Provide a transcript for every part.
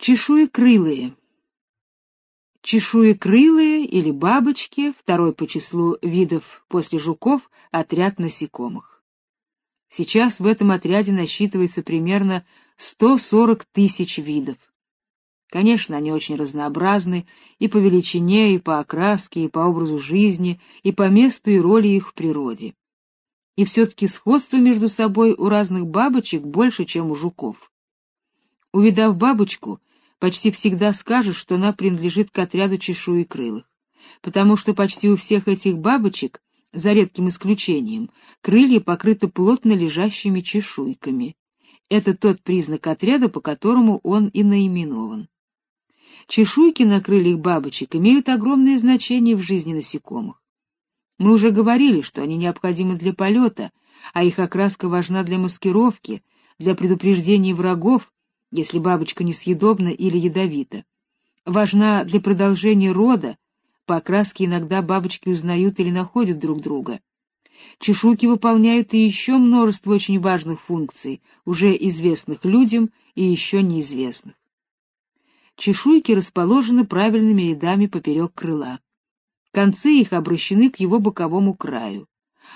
Чешуекрылые. Чешуекрылые или бабочки, второй по числу видов после жуков, отряд насекомых. Сейчас в этом отряде насчитывается примерно 140 тысяч видов. Конечно, они очень разнообразны и по величине, и по окраске, и по образу жизни, и по месту и роли их в природе. И все-таки сходство между собой у разных бабочек больше, чем у жуков. Увидав бабочку, почти всегда скажешь, что она принадлежит к отряду чешуекрылых, потому что почти у всех этих бабочек, за редким исключением, крылья покрыты плотно лежащими чешуйками. Это тот признак отряда, по которому он и наименован. Чешуйки на крыльях бабочек имеют огромное значение в жизни насекомых. Мы уже говорили, что они необходимы для полета, а их окраска важна для маскировки, для предупреждения врагов если бабочка несъедобна или ядовита. Важна для продолжения рода, по окраске иногда бабочки узнают или находят друг друга. Чешуйки выполняют и еще множество очень важных функций, уже известных людям и еще неизвестных. Чешуйки расположены правильными рядами поперек крыла. Концы их обращены к его боковому краю,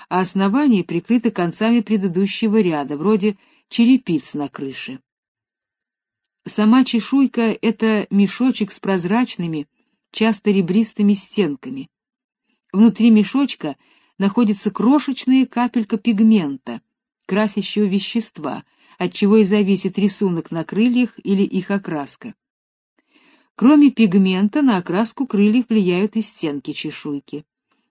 а основание прикрыто концами предыдущего ряда, вроде черепиц на крыше. Сама чешуйка — это мешочек с прозрачными, часто ребристыми стенками. Внутри мешочка находится крошечная капелька пигмента, красящего вещества, от чего и зависит рисунок на крыльях или их окраска. Кроме пигмента, на окраску крыльев влияют и стенки чешуйки.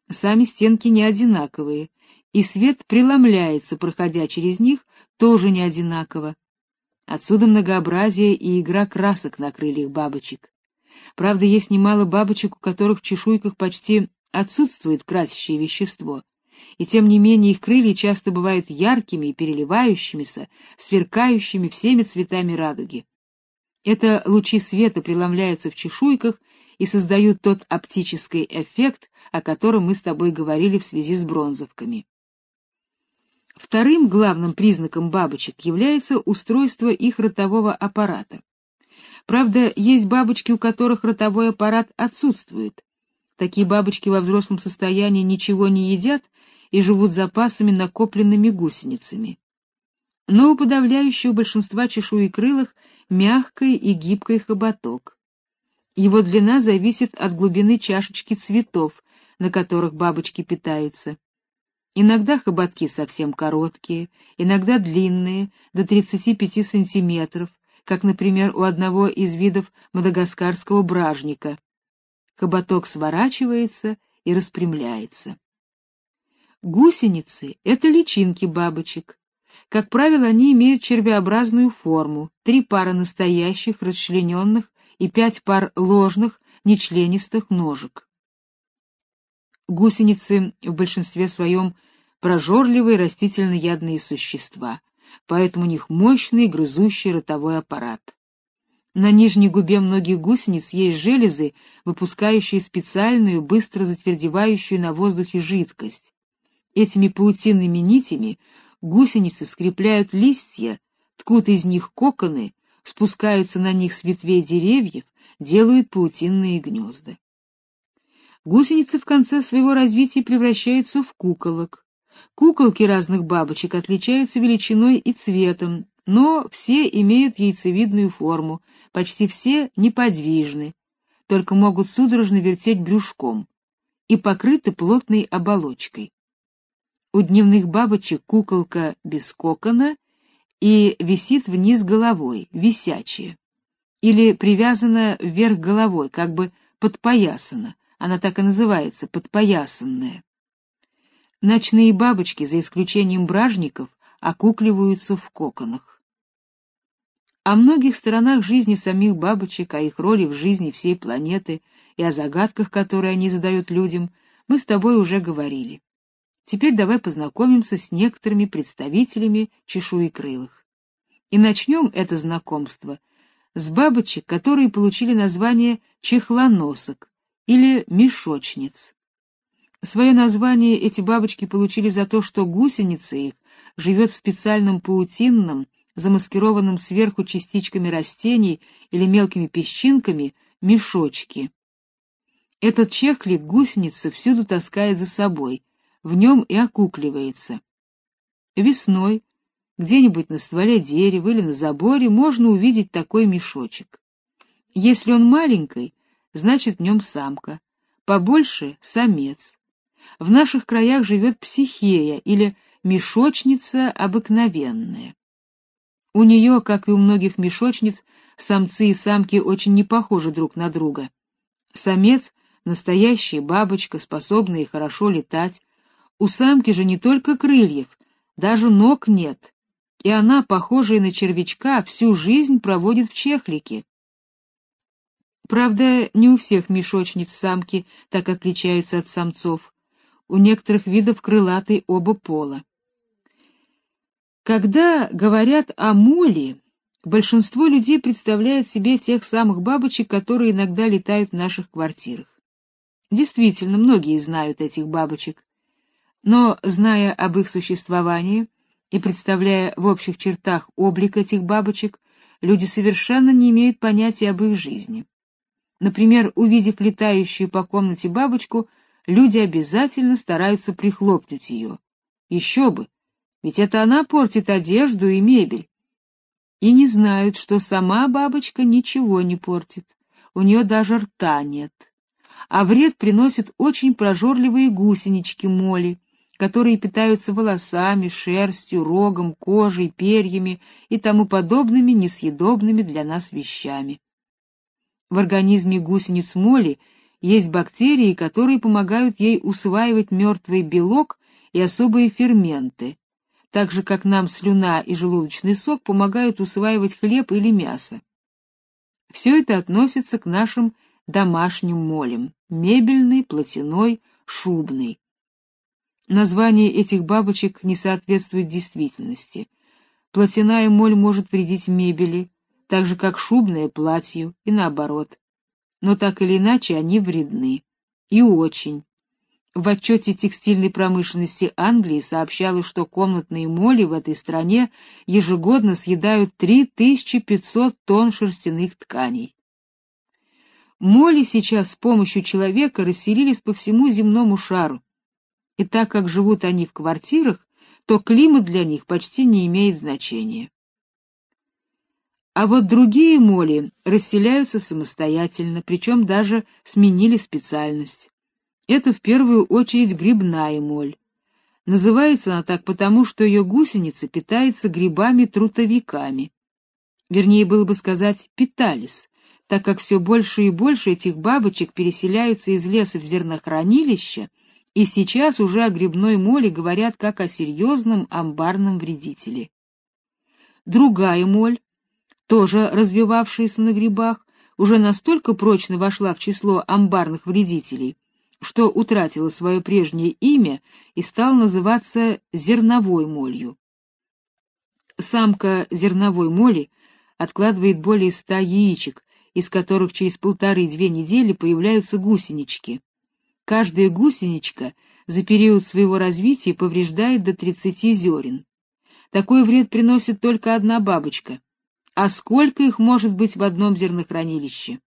Сами стенки не одинаковые, и свет преломляется, проходя через них, тоже не одинаково. Отсюда многообразие и игра красок на крыльях бабочек. Правда, есть немало бабочек, у которых в чешуйках почти отсутствует красящее вещество, и тем не менее их крылья часто бывают яркими и переливающимися, сверкающими всеми цветами радуги. Это лучи света преломляются в чешуйках и создают тот оптический эффект, о котором мы с тобой говорили в связи с бронзовками. Вторым главным признаком бабочек является устройство их ротового аппарата. Правда, есть бабочки, у которых ротовой аппарат отсутствует. Такие бабочки во взрослом состоянии ничего не едят и живут запасами накопленными гусеницами. Но у подавляющего большинства чешуекрылых мягкий и гибкий хоботок. Его длина зависит от глубины чашечки цветов, на которых бабочки питаются. Иногда хоботки совсем короткие, иногда длинные, до 35 сантиметров, как, например, у одного из видов мадагаскарского бражника. Хоботок сворачивается и распрямляется. Гусеницы — это личинки бабочек. Как правило, они имеют червеобразную форму, три пары настоящих, расчлененных и пять пар ложных, нечленистых ножек. Гусеницы в большинстве своем прожорливые растительноядные существа, поэтому у них мощный грызущий ротовой аппарат. На нижней губе многих гусениц есть железы, выпускающие специальную, быстро затвердевающую на воздухе жидкость. Этими паутинными нитями гусеницы скрепляют листья, ткут из них коконы, спускаются на них с ветвей деревьев, делают паутинные гнезда. Гусеницы в конце своего развития превращаются в куколок. Куколки разных бабочек отличаются величиной и цветом, но все имеют яйцевидную форму, почти все неподвижны, только могут судорожно вертеть брюшком и покрыты плотной оболочкой. У дневных бабочек куколка без кокона и висит вниз головой, висячая, или привязана вверх головой, как бы подпоясана, она так и называется, подпоясанная. Ночные бабочки, за исключением бражников, окукливаются в коконах. О многих сторонах жизни самих бабочек, о их роли в жизни всей планеты и о загадках, которые они задают людям, мы с тобой уже говорили. Теперь давай познакомимся с некоторыми представителями чешуекрылых. И начнем это знакомство с бабочек, которые получили название чехлоносок или мешочниц. Свое название эти бабочки получили за то, что гусеница их живет в специальном паутинном, замаскированном сверху частичками растений или мелкими песчинками, мешочки. Этот чехлик гусеница всюду таскает за собой, в нем и окукливается. Весной где-нибудь на стволе дерева или на заборе можно увидеть такой мешочек. Если он маленький, значит в нем самка, побольше — самец. В наших краях живет психея или мешочница обыкновенная. У нее, как и у многих мешочниц, самцы и самки очень не похожи друг на друга. Самец — настоящая бабочка, способная и хорошо летать. У самки же не только крыльев, даже ног нет, и она, похожая на червячка, всю жизнь проводит в чехлике. Правда, не у всех мешочниц самки так отличаются от самцов. У некоторых видов крылатый оба пола. Когда говорят о моле, большинство людей представляет себе тех самых бабочек, которые иногда летают в наших квартирах. Действительно, многие знают этих бабочек. Но, зная об их существовании и представляя в общих чертах облик этих бабочек, люди совершенно не имеют понятия об их жизни. Например, увидев летающую по комнате бабочку, люди обязательно стараются прихлопнуть ее. Еще бы, ведь это она портит одежду и мебель. И не знают, что сама бабочка ничего не портит, у нее даже рта нет. А вред приносят очень прожорливые гусенички моли, которые питаются волосами, шерстью, рогом, кожей, перьями и тому подобными несъедобными для нас вещами. В организме гусениц моли есть бактерии, которые помогают ей усваивать мертвый белок и особые ферменты, так же как нам слюна и желудочный сок помогают усваивать хлеб или мясо. Все это относится к нашим домашним молям: мебельный, платяной, шубный. Название этих бабочек не соответствует действительности. Платяная моль может вредить мебели, так же как шубное платью и наоборот. Но так или иначе они вредны. И очень. В отчете текстильной промышленности Англии сообщалось, что комнатные моли в этой стране ежегодно съедают 3500 тонн шерстяных тканей. Моли сейчас с помощью человека расселились по всему земному шару. И так как живут они в квартирах, то климат для них почти не имеет значения. А вот другие моли расселяются самостоятельно, причем даже сменили специальность. Это в первую очередь грибная моль. Называется она так потому, что ее гусеница питается грибами-трутовиками. Вернее, было бы сказать, питались, так как все больше и больше этих бабочек переселяются из леса в зернохранилище, и сейчас уже о грибной моле говорят как о серьезном амбарном вредителе. Другая моль, тоже развивавшаяся на грибах, уже настолько прочно вошла в число амбарных вредителей, что утратила свое прежнее имя и стала называться зерновой молью. Самка зерновой моли откладывает более ста яичек, из которых через полторы-две недели появляются гусенички. Каждая гусеничка за период своего развития повреждает до 30 зерен. Такой вред приносит только одна бабочка. А сколько их может быть в одном зернохранилище?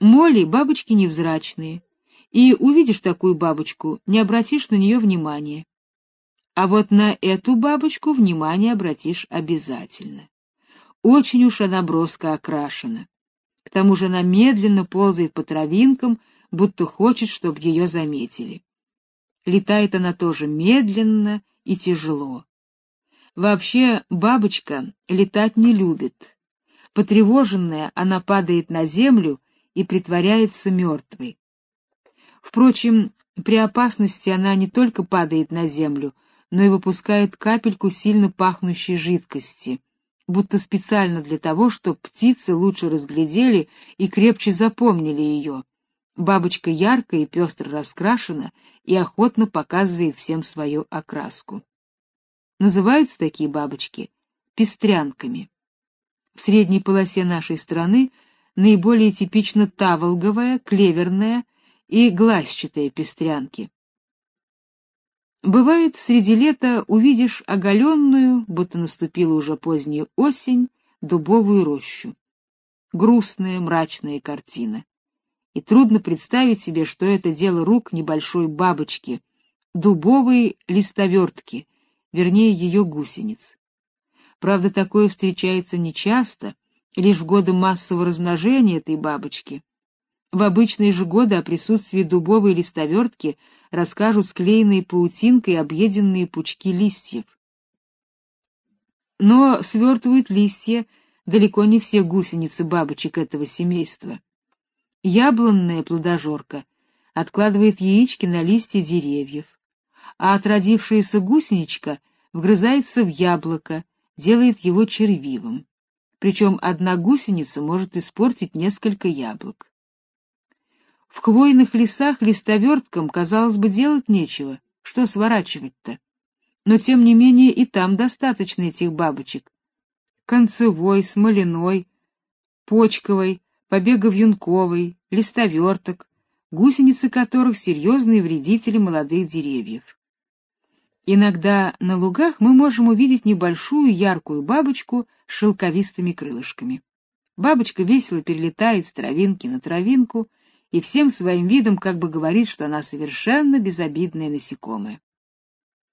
Моли бабочки невзрачные, и увидишь такую бабочку, не обратишь на нее внимания. А вот на эту бабочку внимание обратишь обязательно. Очень уж она броско окрашена. К тому же она медленно ползает по травинкам, будто хочет, чтобы ее заметили. Летает она тоже медленно и тяжело. Вообще бабочка летать не любит. Потревоженная, она падает на землю и притворяется мертвой. Впрочем, при опасности она не только падает на землю, но и выпускает капельку сильно пахнущей жидкости, будто специально для того, чтобы птицы лучше разглядели и крепче запомнили ее. Бабочка ярко и пестро раскрашена и охотно показывает всем свою окраску. Называются такие бабочки пестрянками. В средней полосе нашей страны наиболее типично таволговая, клеверная и глазчатые пестрянки. Бывает, среди лета увидишь оголенную, будто наступила уже поздняя осень, дубовую рощу. Грустная, мрачная картина. И трудно представить себе, что это дело рук небольшой бабочки, дубовой листовертки, вернее, ее гусениц. Правда, такое встречается нечасто, лишь в годы массового размножения этой бабочки. В обычные же годы о присутствии дубовой листовертки расскажут склеенные паутинкой объеденные пучки листьев. Но свертывают листья далеко не все гусеницы бабочек этого семейства. Яблонная плодожорка откладывает яички на листья деревьев, а отродившаяся гусеничка вгрызается в яблоко, делает его червивым. Причем одна гусеница может испортить несколько яблок. В хвойных лесах листоверткам, казалось бы, делать нечего, что сворачивать-то. Но тем не менее и там достаточно этих бабочек. Концевой, смоляной, почковой, побеговьюнковой, листоверток, гусеницы которых серьезные вредители молодых деревьев. Иногда на лугах мы можем увидеть небольшую яркую бабочку с шелковистыми крылышками. Бабочка весело перелетает с травинки на травинку и всем своим видом как бы говорит, что она совершенно безобидное насекомое.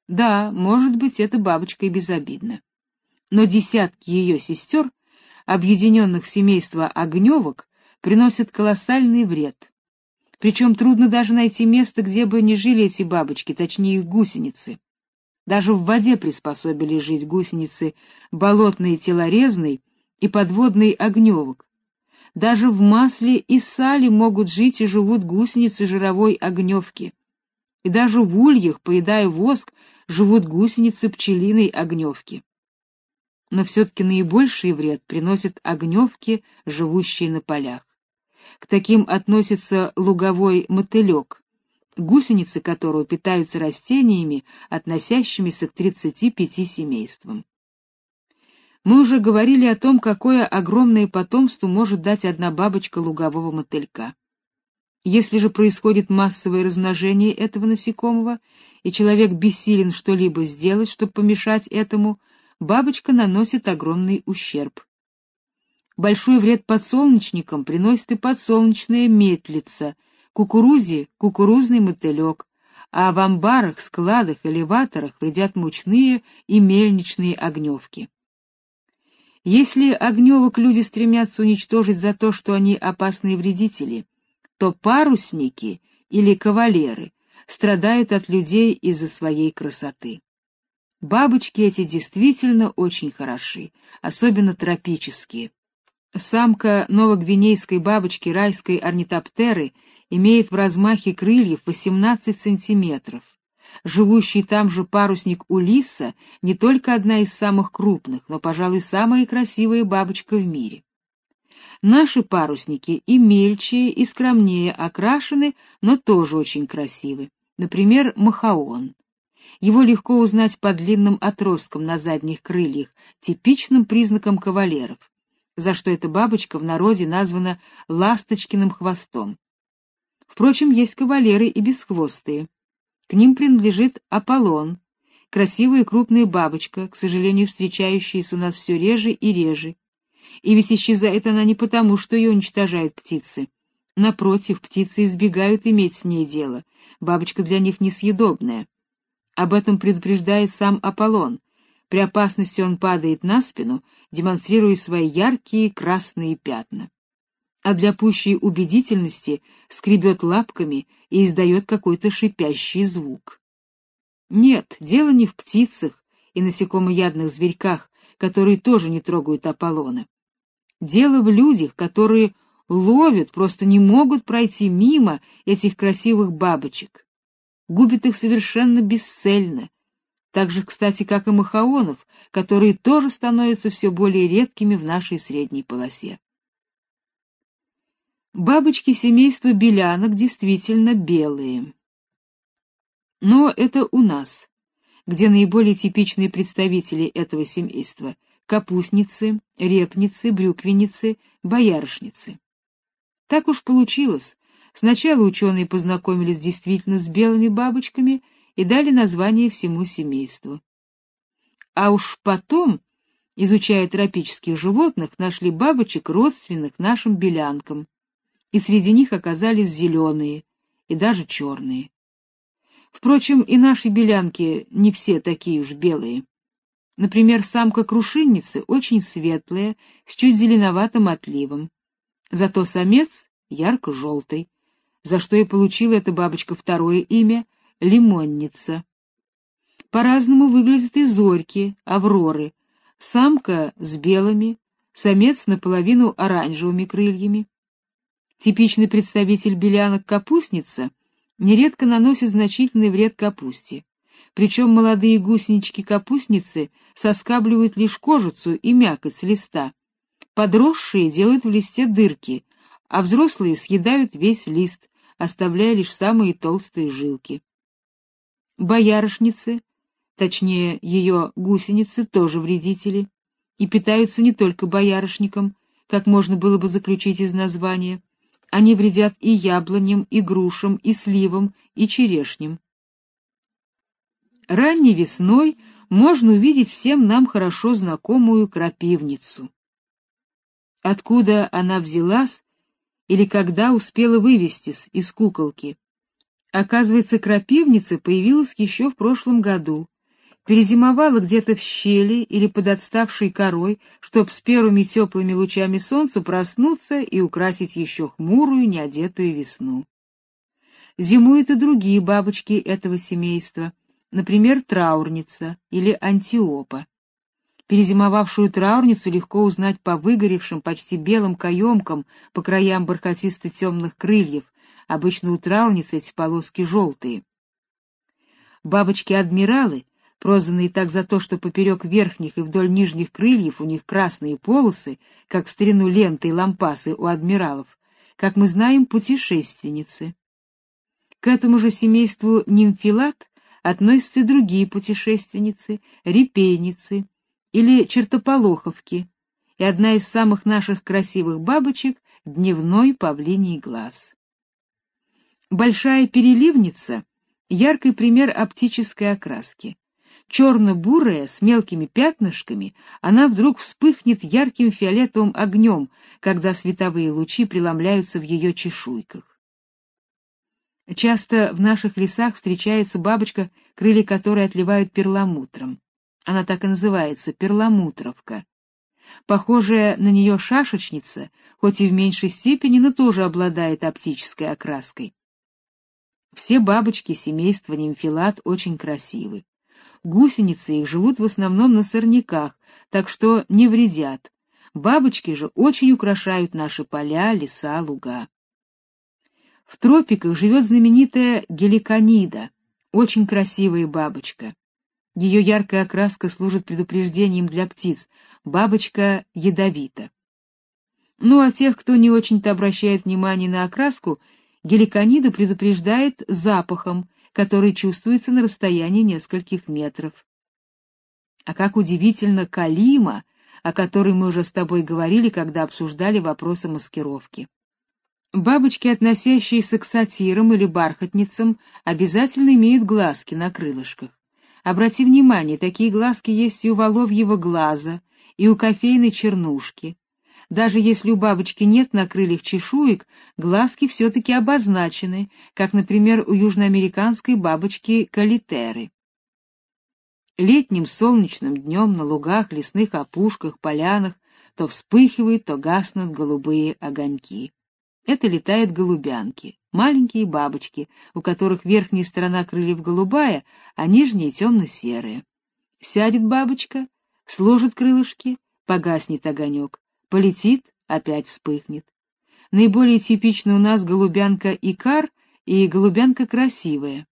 Да, может быть, эта бабочка и безобидна. Но десятки ее сестер, объединенных в семейство огневок, приносят колоссальный вред. Причем трудно даже найти место, где бы не жили эти бабочки, точнее их гусеницы. Даже в воде приспособили жить гусеницы болотной телорезной и подводный огневок, даже в масле и сале могут жить и живут гусеницы жировой огневки. И даже в ульях, поедая воск, живут гусеницы пчелиной огневки. Но все-таки наибольший вред приносят огневки, живущие на полях. К таким относится луговой мотылек, гусеницы которого питаются растениями, относящимися к 35 семействам. Мы уже говорили о том, какое огромное потомство может дать одна бабочка лугового мотылька. Если же происходит массовое размножение этого насекомого, и человек бессилен что-либо сделать, чтобы помешать этому, бабочка наносит огромный ущерб. Большой вред подсолнечникам приносит и подсолнечная метлица, кукурузе — кукурузный мотылек, а в амбарах, складах, элеваторах вредят мучные и мельничные огневки. Если огневок люди стремятся уничтожить за то, что они опасные вредители, то парусники или кавалеры страдают от людей из-за своей красоты. Бабочки эти действительно очень хороши, особенно тропические. Самка новогвинейской бабочки райской орнитоптеры имеет в размахе крыльев 18 сантиметров живущий там же парусник Улисса не только одна из самых крупных, но, пожалуй, самая красивая бабочка в мире. Наши парусники и мельче, и скромнее окрашены, но тоже очень красивы. Например, махаон. Его легко узнать по длинным отросткам на задних крыльях, типичным признаком кавалеров, за что эта бабочка в народе названа ласточкиным хвостом. Впрочем, есть кавалеры и бесхвостые. К ним принадлежит Аполлон, красивая крупная бабочка, к сожалению, встречающаяся у нас все реже и реже. И ведь исчезает она не потому, что ее уничтожают птицы. Напротив, птицы избегают иметь с ней дело. Бабочка для них несъедобная. Об этом предупреждает сам Аполлон. При опасности он падает на спину, демонстрируя свои яркие красные пятна а для пущей убедительности скребет лапками и издает какой-то шипящий звук. Нет, дело не в птицах и насекомоядных зверьках, которые тоже не трогают Аполлона. Дело в людях, которые ловят, просто не могут пройти мимо этих красивых бабочек. Губят их совершенно бесцельно. Так же, кстати, как и махаонов, которые тоже становятся все более редкими в нашей средней полосе. Бабочки семейства белянок действительно белые. Но это у нас, где наиболее типичные представители этого семейства — капустницы, репницы, брюквенницы, боярышницы. Так уж получилось. Сначала ученые познакомились действительно с белыми бабочками и дали название всему семейству. А уж потом, изучая тропических животных, нашли бабочек, родственных нашим белянкам, и среди них оказались зеленые и даже черные. Впрочем, и наши белянки не все такие уж белые. Например, самка крушинницы очень светлая, с чуть зеленоватым отливом. Зато самец ярко-желтый, за что и получила эта бабочка второе имя — лимонница. По-разному выглядят и зорьки, авроры. Самка с белыми, самец наполовину оранжевыми крыльями. Типичный представитель белянок капустница нередко наносит значительный вред капусте. Причем молодые гусенички-капустницы соскабливают лишь кожицу и мякоть с листа. Подросшие делают в листе дырки, а взрослые съедают весь лист, оставляя лишь самые толстые жилки. Боярышницы, точнее ее гусеницы, тоже вредители, и питаются не только боярышником, как можно было бы заключить из названия, они вредят и яблоням, и грушам, и сливам, и черешням. Ранней весной можно увидеть всем нам хорошо знакомую крапивницу. Откуда она взялась или когда успела вывестись из куколки? Оказывается, крапивница появилась еще в прошлом году, перезимовала где-то в щели или под отставшей корой, чтоб с первыми теплыми лучами солнца проснуться и украсить еще хмурую, неодетую весну. Зимуют и другие бабочки этого семейства, например, траурница или антиопа. Перезимовавшую траурницу легко узнать по выгоревшим, почти белым каемкам по краям бархатисто-темных крыльев, обычно у траурницы эти полоски желтые. Бабочки-адмиралы — прозванные так за то, что поперек верхних и вдоль нижних крыльев у них красные полосы, как в старину ленты и лампасы у адмиралов, как мы знаем, путешественницы. К этому же семейству нимфилат относятся и другие путешественницы, репейницы или чертополоховки, и одна из самых наших красивых бабочек — дневной павлиний глаз. Большая переливница — яркий пример оптической окраски черно-бурая, с мелкими пятнышками, она вдруг вспыхнет ярким фиолетовым огнем, когда световые лучи преломляются в ее чешуйках. Часто в наших лесах встречается бабочка, крылья которой отливают перламутром. Она так и называется — перламутровка. Похожая на нее шашечница, хоть и в меньшей степени, но тоже обладает оптической окраской. Все бабочки семейства нимфилат очень красивы. Гусеницы их живут в основном на сорняках, так что не вредят. Бабочки же очень украшают наши поля, леса, луга. В тропиках живет знаменитая геликонида, очень красивая бабочка. Ее яркая окраска служит предупреждением для птиц. Бабочка ядовита. Ну а тех, кто не очень-то обращает внимание на окраску, геликонида предупреждает запахом, который чувствуется на расстоянии нескольких метров. А как удивительно Калима, о которой мы уже с тобой говорили, когда обсуждали вопросы маскировки. Бабочки, относящиеся к сатирам или бархатницам, обязательно имеют глазки на крылышках. Обрати внимание, такие глазки есть и у воловьего глаза, и у кофейной чернушки, даже если у бабочки нет на крыльях чешуек, глазки все-таки обозначены, как, например, у южноамериканской бабочки калитеры. Летним солнечным днем на лугах, лесных опушках, полянах то вспыхивают, то гаснут голубые огоньки. Это летают голубянки, маленькие бабочки, у которых верхняя сторона крыльев голубая, а нижняя темно-серая. Сядет бабочка, сложит крылышки, погаснет огонек, полетит, опять вспыхнет. Наиболее типичны у нас голубянка икар и голубянка красивая.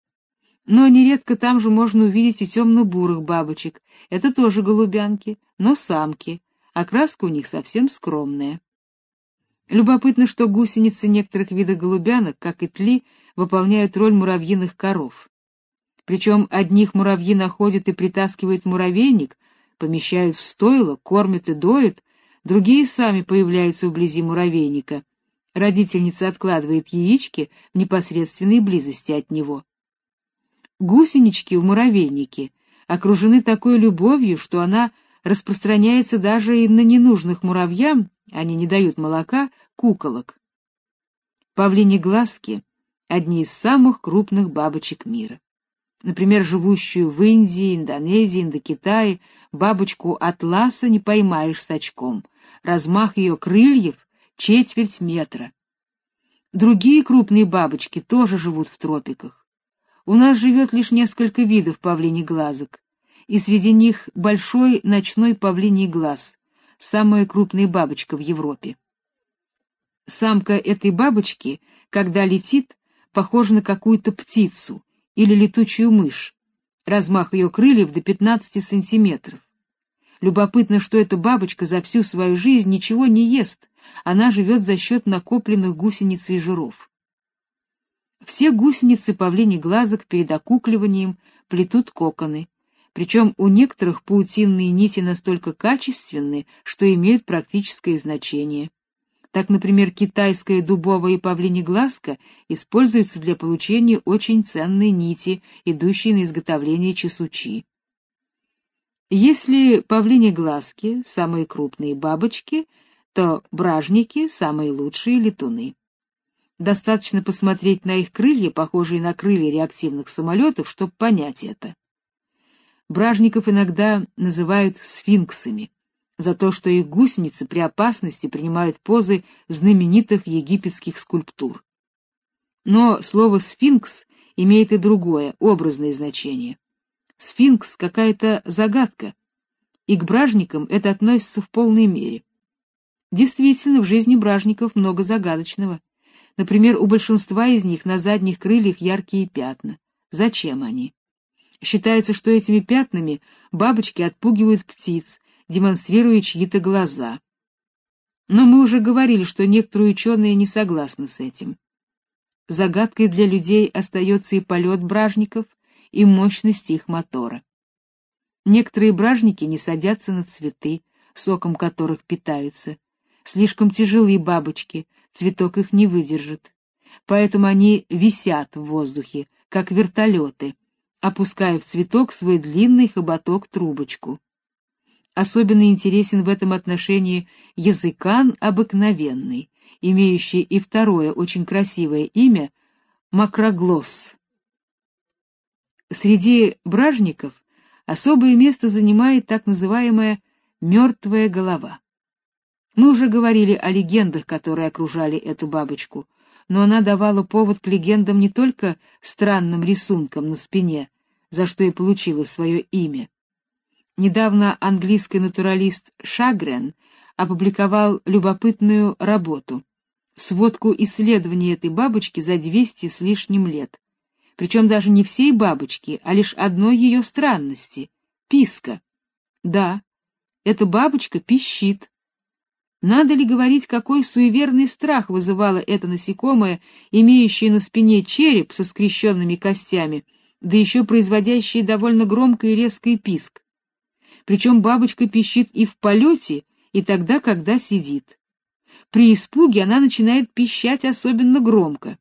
Но нередко там же можно увидеть и темно-бурых бабочек. Это тоже голубянки, но самки. Окраска у них совсем скромная. Любопытно, что гусеницы некоторых видов голубянок, как и тли, выполняют роль муравьиных коров. Причем одних муравьи находят и притаскивают муравейник, помещают в стойло, кормят и доят, Другие сами появляются вблизи муравейника. Родительница откладывает яички в непосредственной близости от него. Гусенички в муравейнике окружены такой любовью, что она распространяется даже и на ненужных муравьям, они не дают молока, куколок. Павлини глазки — одни из самых крупных бабочек мира. Например, живущую в Индии, Индонезии, Индокитае, бабочку атласа не поймаешь с очком. Размах ее крыльев — четверть метра. Другие крупные бабочки тоже живут в тропиках. У нас живет лишь несколько видов павлиний глазок, и среди них большой ночной павлиний глаз, самая крупная бабочка в Европе. Самка этой бабочки, когда летит, похожа на какую-то птицу или летучую мышь. Размах ее крыльев до 15 сантиметров. Любопытно, что эта бабочка за всю свою жизнь ничего не ест, она живет за счет накопленных гусениц и жиров. Все гусеницы павлиний глазок перед окукливанием плетут коконы, причем у некоторых паутинные нити настолько качественны, что имеют практическое значение. Так, например, китайская дубовая и павлинеглазка используется для получения очень ценной нити, идущей на изготовление чесучи. Если павлинеглазки — самые крупные бабочки, то бражники — самые лучшие летуны. Достаточно посмотреть на их крылья, похожие на крылья реактивных самолетов, чтобы понять это. Бражников иногда называют сфинксами за то, что их гусеницы при опасности принимают позы знаменитых египетских скульптур. Но слово «сфинкс» имеет и другое, образное значение. Сфинкс — какая-то загадка, и к бражникам это относится в полной мере. Действительно, в жизни бражников много загадочного. Например, у большинства из них на задних крыльях яркие пятна. Зачем они? Считается, что этими пятнами бабочки отпугивают птиц, демонстрируя чьи-то глаза. Но мы уже говорили, что некоторые ученые не согласны с этим. Загадкой для людей остается и полет бражников, и мощность их мотора. Некоторые бражники не садятся на цветы, соком которых питаются. Слишком тяжелые бабочки, цветок их не выдержит. Поэтому они висят в воздухе, как вертолеты, опуская в цветок свой длинный хоботок-трубочку. Особенно интересен в этом отношении языкан обыкновенный, имеющий и второе очень красивое имя макроглосс. Среди бражников особое место занимает так называемая мертвая голова. Мы уже говорили о легендах, которые окружали эту бабочку, но она давала повод к легендам не только странным рисункам на спине, за что и получила свое имя. Недавно английский натуралист Шагрен опубликовал любопытную работу сводку исследований этой бабочки за 200 с лишним лет. Причем даже не всей бабочки, а лишь одной ее странности писка. Да, эта бабочка пищит. Надо ли говорить, какой суеверный страх вызывало это насекомое, имеющее на спине череп со скрещенными костями, да еще производящее довольно громкий и резкий писк? Причем бабочка пищит и в полете, и тогда, когда сидит. При испуге она начинает пищать особенно громко.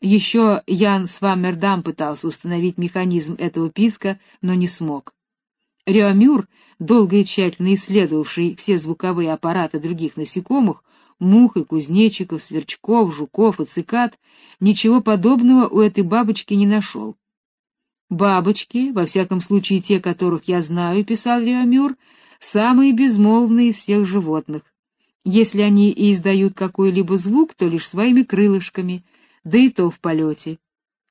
Еще Ян Сваммердам пытался установить механизм этого писка, но не смог. Реомюр, долго и тщательно исследовавший все звуковые аппараты других насекомых, мух и кузнечиков, сверчков, жуков и цикад, ничего подобного у этой бабочки не нашел. Бабочки, во всяком случае те, которых я знаю, писал Реомюр, самые безмолвные из всех животных. Если они и издают какой-либо звук, то лишь своими крылышками, да и то в полете.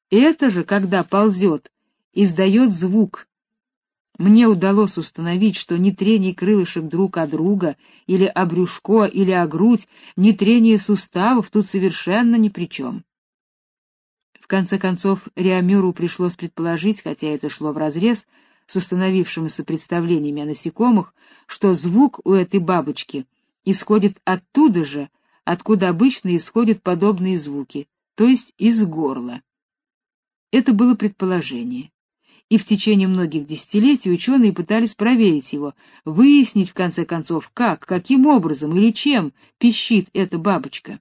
Это же, когда ползет, издает звук. Мне удалось установить, что ни трение крылышек друг о друга, или о брюшко, или о грудь, ни трение суставов тут совершенно ни при чем конце концов, Реамюру пришлось предположить, хотя это шло вразрез с установившимися представлениями о насекомых, что звук у этой бабочки исходит оттуда же, откуда обычно исходят подобные звуки, то есть из горла. Это было предположение. И в течение многих десятилетий ученые пытались проверить его, выяснить в конце концов, как, каким образом или чем пищит эта бабочка.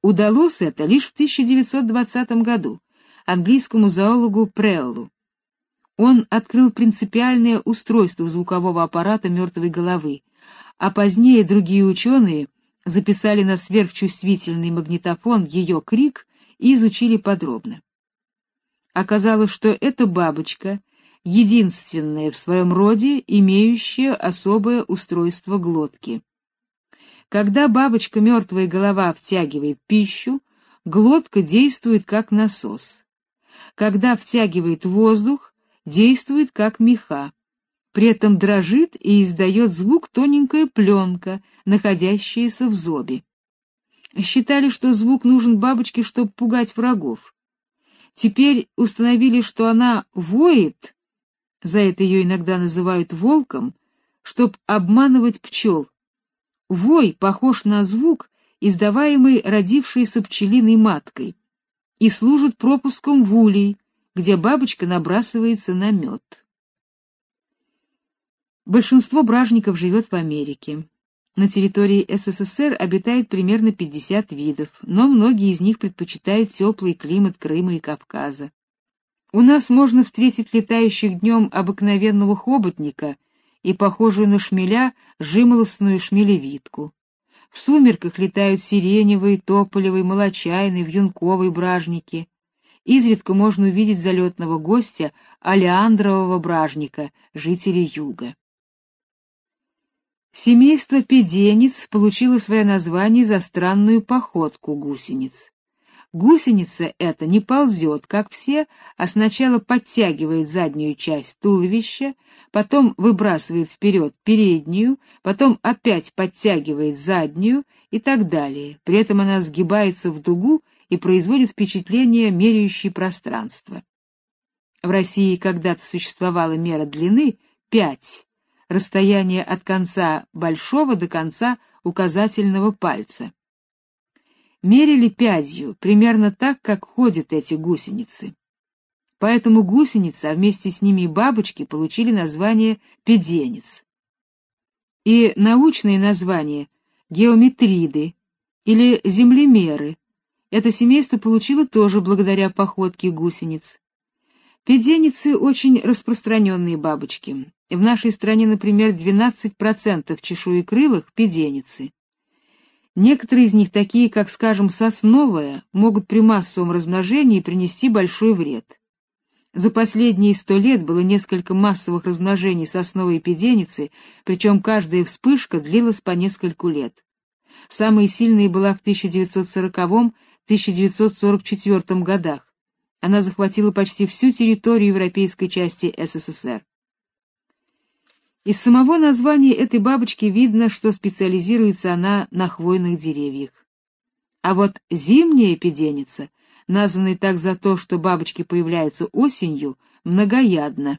Удалось это лишь в 1920 году, английскому зоологу Преллу. Он открыл принципиальное устройство звукового аппарата мертвой головы, а позднее другие ученые записали на сверхчувствительный магнитофон ее крик и изучили подробно. Оказалось, что эта бабочка единственная в своем роде, имеющая особое устройство глотки. Когда бабочка мертвая голова втягивает пищу, глотка действует как насос. Когда втягивает воздух, действует как меха. При этом дрожит и издает звук тоненькая пленка, находящаяся в зобе. Считали, что звук нужен бабочке, чтобы пугать врагов. Теперь установили, что она воет, за это ее иногда называют волком, чтобы обманывать пчел. Вой похож на звук, издаваемый родившейся пчелиной маткой, и служит пропуском в улей, где бабочка набрасывается на мед. Большинство бражников живет в Америке. На территории СССР обитает примерно 50 видов, но многие из них предпочитают теплый климат Крыма и Кавказа. У нас можно встретить летающих днем обыкновенного хоботника и похожую на шмеля жимолостную шмелевидку. В сумерках летают сиреневые, тополевые, молочайные, вьюнковые бражники. Изредка можно увидеть залетного гостя алиандрового бражника, жителей юга. Семейство педенец получило свое название за странную походку гусениц. Гусеница эта не ползет, как все, а сначала подтягивает заднюю часть туловища, потом выбрасывает вперед переднюю, потом опять подтягивает заднюю и так далее. При этом она сгибается в дугу и производит впечатление меряющей пространство. В России когда-то существовала мера длины 5 расстояние от конца большого до конца указательного пальца. Мерили пядью, примерно так, как ходят эти гусеницы. Поэтому гусеницы, а вместе с ними и бабочки получили название педенец. И научные названия геометриды или землемеры. Это семейство получило тоже благодаря походке гусениц. Педеницы очень распространенные бабочки. В нашей стране, например, 12% чешуекрылых педеницы. Некоторые из них, такие как, скажем, сосновая, могут при массовом размножении принести большой вред. За последние сто лет было несколько массовых размножений сосновой педеницы, причем каждая вспышка длилась по нескольку лет. Самая сильная была в 1940-1944 годах. Она захватила почти всю территорию европейской части СССР. Из самого названия этой бабочки видно, что специализируется она на хвойных деревьях. А вот зимняя педеница, названная так за то, что бабочки появляются осенью, многоядна.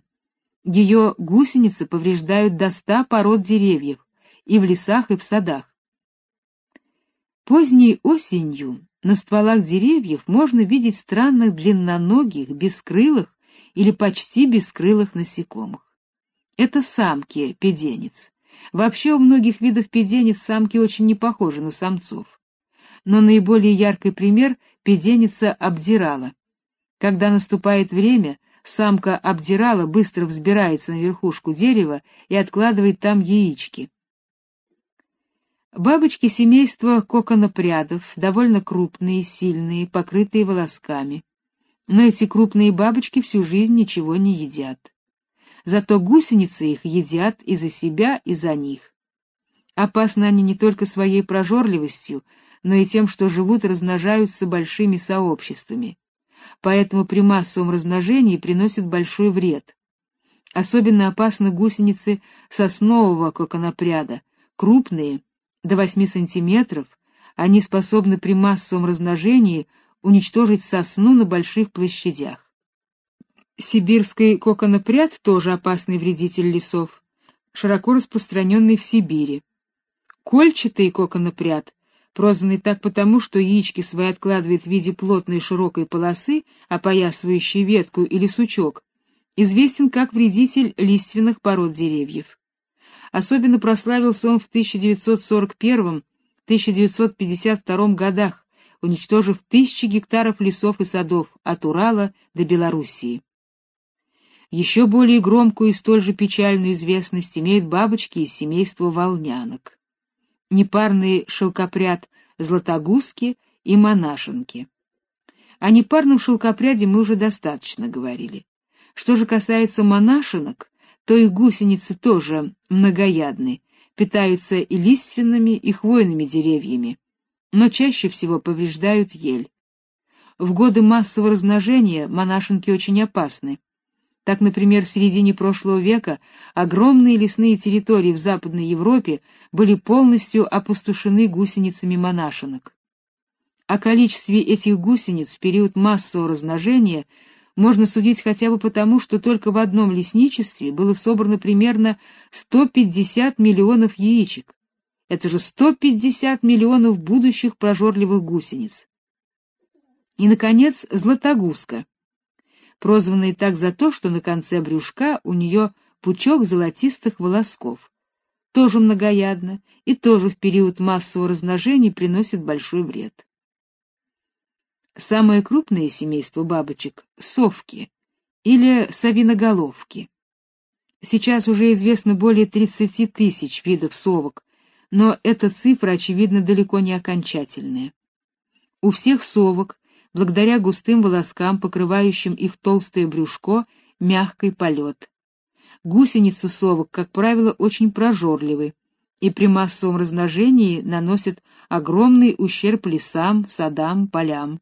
Ее гусеницы повреждают до ста пород деревьев и в лесах, и в садах. Поздней осенью на стволах деревьев можно видеть странных длинноногих, бескрылых или почти бескрылых насекомых. Это самки педенец. Вообще у многих видов педенец самки очень не похожи на самцов. Но наиболее яркий пример педеница обдирала. Когда наступает время, самка обдирала быстро взбирается на верхушку дерева и откладывает там яички. Бабочки семейства коконопрядов, довольно крупные, сильные, покрытые волосками. Но эти крупные бабочки всю жизнь ничего не едят зато гусеницы их едят и за себя, и за них. Опасны они не только своей прожорливостью, но и тем, что живут и размножаются большими сообществами. Поэтому при массовом размножении приносят большой вред. Особенно опасны гусеницы соснового коконопряда, крупные, до 8 сантиметров, они способны при массовом размножении уничтожить сосну на больших площадях. Сибирский коконопряд тоже опасный вредитель лесов, широко распространенный в Сибири. Кольчатый коконопряд, прозванный так потому, что яички свои откладывает в виде плотной широкой полосы, опоясывающей ветку или сучок, известен как вредитель лиственных пород деревьев. Особенно прославился он в 1941-1952 годах уничтожив тысячи гектаров лесов и садов от Урала до Белоруссии. Еще более громкую и столь же печальную известность имеют бабочки из семейства волнянок. Непарный шелкопряд златогузки и монашенки. О непарном шелкопряде мы уже достаточно говорили. Что же касается монашинок, то их гусеницы тоже многоядны, питаются и лиственными, и хвойными деревьями, но чаще всего повреждают ель. В годы массового размножения монашенки очень опасны. Так, например, в середине прошлого века огромные лесные территории в Западной Европе были полностью опустошены гусеницами монашенок. О количестве этих гусениц в период массового размножения можно судить хотя бы потому, что только в одном лесничестве было собрано примерно 150 миллионов яичек. Это же 150 миллионов будущих прожорливых гусениц. И, наконец, златогузка, прозванная так за то, что на конце брюшка у нее пучок золотистых волосков. Тоже многоядно и тоже в период массового размножения приносит большой вред. Самое крупное семейство бабочек — совки или совиноголовки. Сейчас уже известно более 30 тысяч видов совок, но эта цифра, очевидно, далеко не окончательная. У всех совок, благодаря густым волоскам, покрывающим их толстое брюшко, мягкий полет. Гусеницы совок, как правило, очень прожорливы и при массовом размножении наносят огромный ущерб лесам, садам, полям.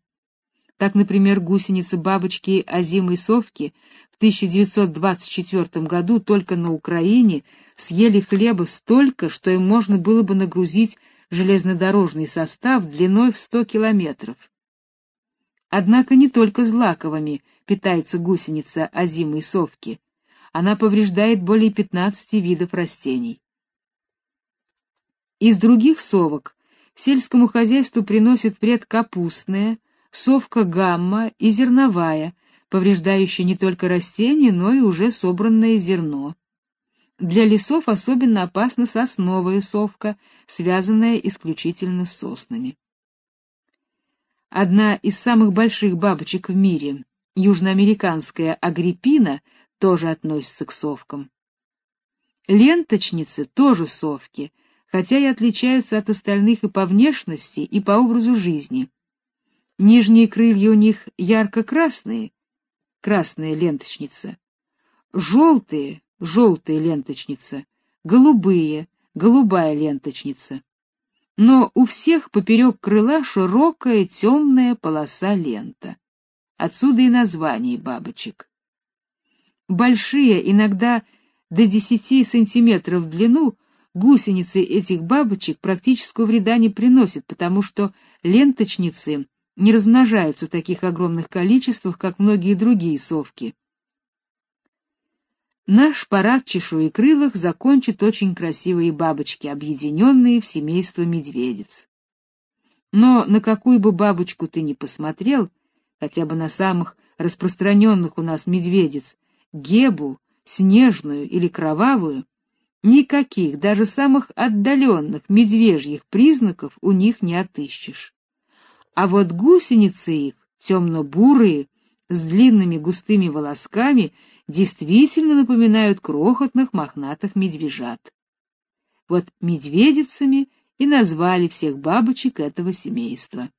Так, например, гусеницы-бабочки озимой совки в 1924 году только на Украине съели хлеба столько, что им можно было бы нагрузить железнодорожный состав длиной в 100 километров. Однако не только злаковыми питается гусеница озимой совки. Она повреждает более 15 видов растений. Из других совок сельскому хозяйству приносит вред капустная, совка гамма и зерновая, повреждающая не только растения, но и уже собранное зерно. Для лесов особенно опасна сосновая совка, связанная исключительно с соснами. Одна из самых больших бабочек в мире, южноамериканская агриппина, тоже относится к совкам. Ленточницы тоже совки, хотя и отличаются от остальных и по внешности, и по образу жизни. Нижние крылья у них ярко-красные, красная ленточница, желтые, желтая ленточница, голубые, голубая ленточница. Но у всех поперек крыла широкая темная полоса лента. Отсюда и название бабочек. Большие, иногда до 10 сантиметров в длину, гусеницы этих бабочек практического вреда не приносят, потому что ленточницы не размножаются в таких огромных количествах, как многие другие совки. Наш парад чешуекрылых закончит очень красивые бабочки, объединенные в семейство медведиц. Но на какую бы бабочку ты ни посмотрел, хотя бы на самых распространенных у нас медведиц, гебу, снежную или кровавую, никаких, даже самых отдаленных медвежьих признаков у них не отыщешь. А вот гусеницы их, темно-бурые, с длинными густыми волосками, действительно напоминают крохотных мохнатых медвежат. Вот медведицами и назвали всех бабочек этого семейства.